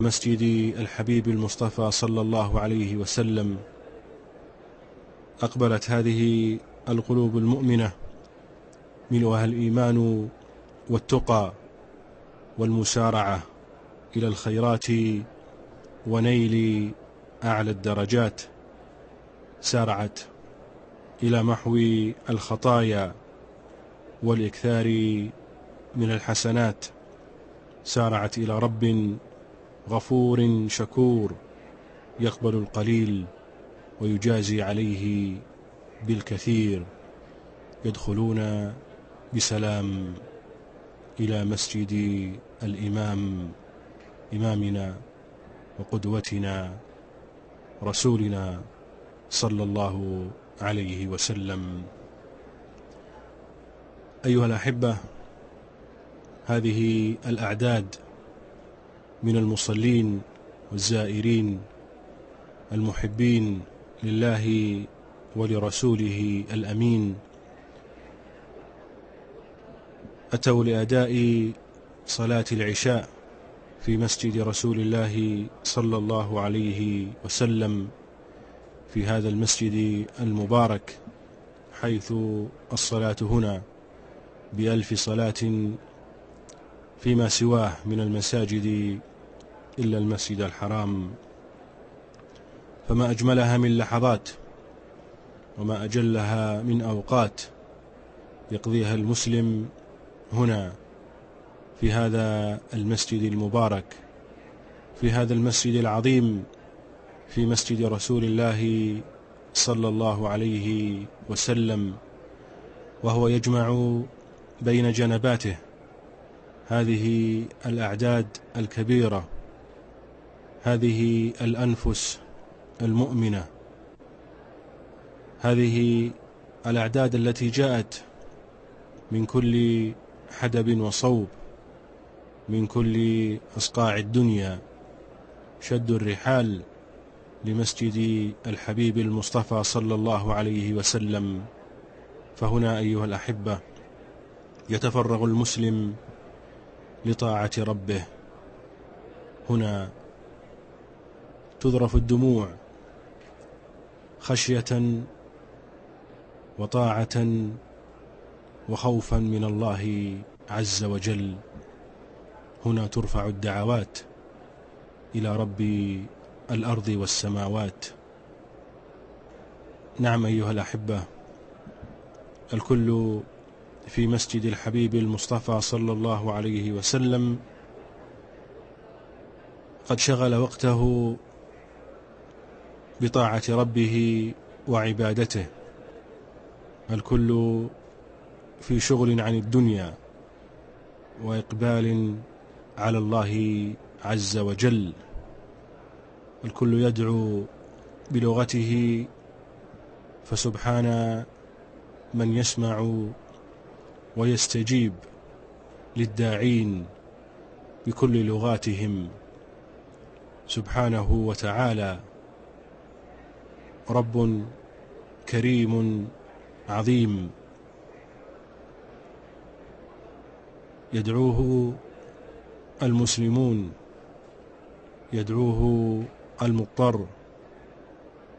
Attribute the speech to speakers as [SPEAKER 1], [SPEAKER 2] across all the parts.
[SPEAKER 1] مسجد الحبيب المصطفى صلى الله عليه وسلم. أقبلت هذه القلوب المؤمنة ملؤها الإيمان والتقى والمسارعة إلى الخيرات ونيل أعلى الدرجات. سارعت إلى محو الخطايا والإكثار من الحسنات. سارعت إلى رب غفور شكور يقبل القليل ويجازي عليه بالكثير يدخلون بسلام إلى مسجد الإمام إمامنا وقدوتنا رسولنا صلى الله عليه وسلم. أيها الأحبة هذه الأعداد من المصلين والزائرين المحبين لله ولرسوله الأمين. أتوا لأداء صلاة العشاء في مسجد رسول الله صلى الله عليه وسلم في هذا المسجد المبارك حيث الصلاة هنا بألف صلاة فيما سواه من المساجد إلا المسجد الحرام فما أجملها من لحظات وما أجلها من أوقات يقضيها المسلم هنا في هذا المسجد المبارك في هذا المسجد العظيم في مسجد رسول الله صلى الله عليه وسلم وهو يجمع بين جنباته. هذه الأعداد الكبيرة هذه الأنفس المؤمنة هذه الأعداد التي جاءت من كل حدب وصوب من كل أصقاع الدنيا شدوا الرحال لمسجد الحبيب المصطفى صلى الله عليه وسلم. فهنا أيها الأحبة يتفرغ المسلم لطاعة ربه. هنا تذرف الدموع خشية وطاعة وخوفا من الله عز وجل. هنا ترفع الدعوات إلى رب الأرض والسماوات. نعم أيها الأحبة الكل في مسجد الحبيب المصطفى صلى الله عليه وسلم. قد شغل وقته بطاعة ربه وعبادته. الكل في شغل عن الدنيا وإقبال على الله عز وجل. الكل يدعو بلغته فسبحان من يسمع ويستجيب للداعين بكل لغاتهم سبحانه وتعالى. رب كريم عظيم. يدعوه المسلمون يدعوه المضطر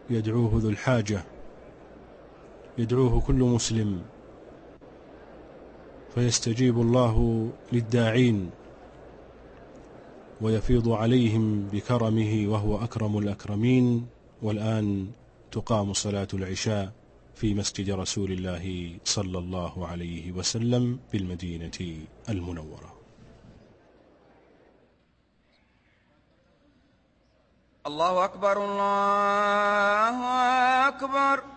[SPEAKER 1] يدعوه ذو الحاجة يدعوه كل مسلم. فيستجيب الله للداعين ويفيض عليهم بكرمه وهو أكرم الأكرمين والآن تقام صلاة العشاء في مسجد رسول الله صلى الله عليه وسلم بالمدينة المنورة.
[SPEAKER 2] الله أكبر الله أكبر.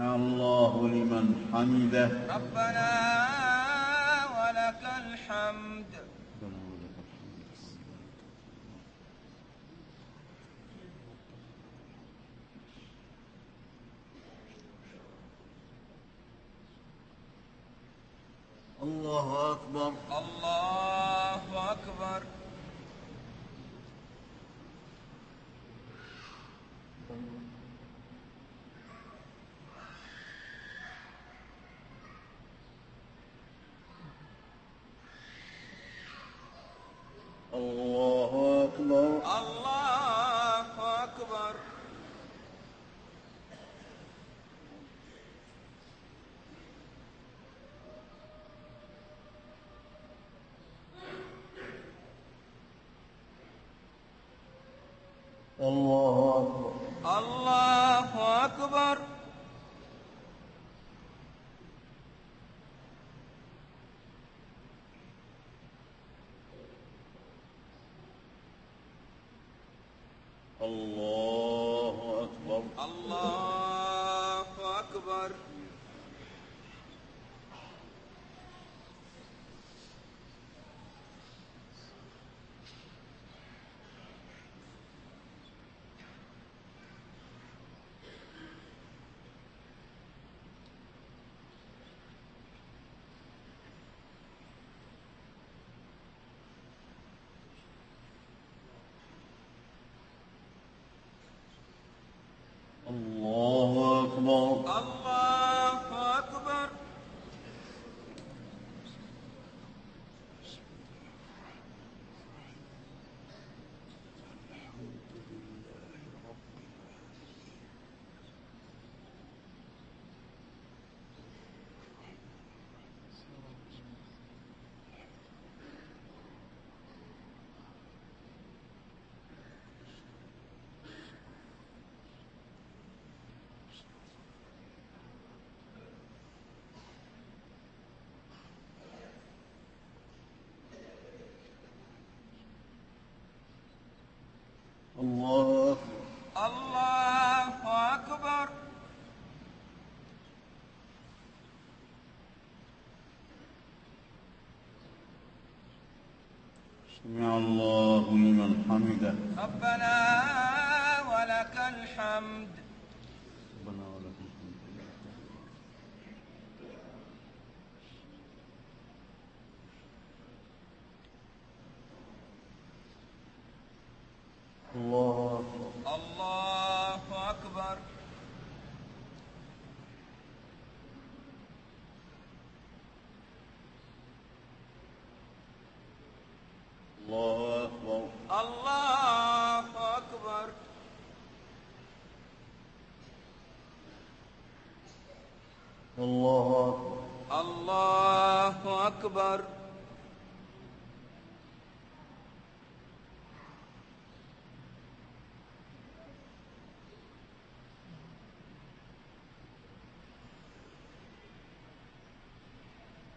[SPEAKER 3] سمع الله لمن حمده.
[SPEAKER 2] ربنا ولك الحمد
[SPEAKER 3] الله
[SPEAKER 2] أكبر
[SPEAKER 3] الله اكبر
[SPEAKER 2] الله أكبر
[SPEAKER 3] الله
[SPEAKER 2] الله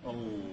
[SPEAKER 2] 哦。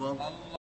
[SPEAKER 2] Well,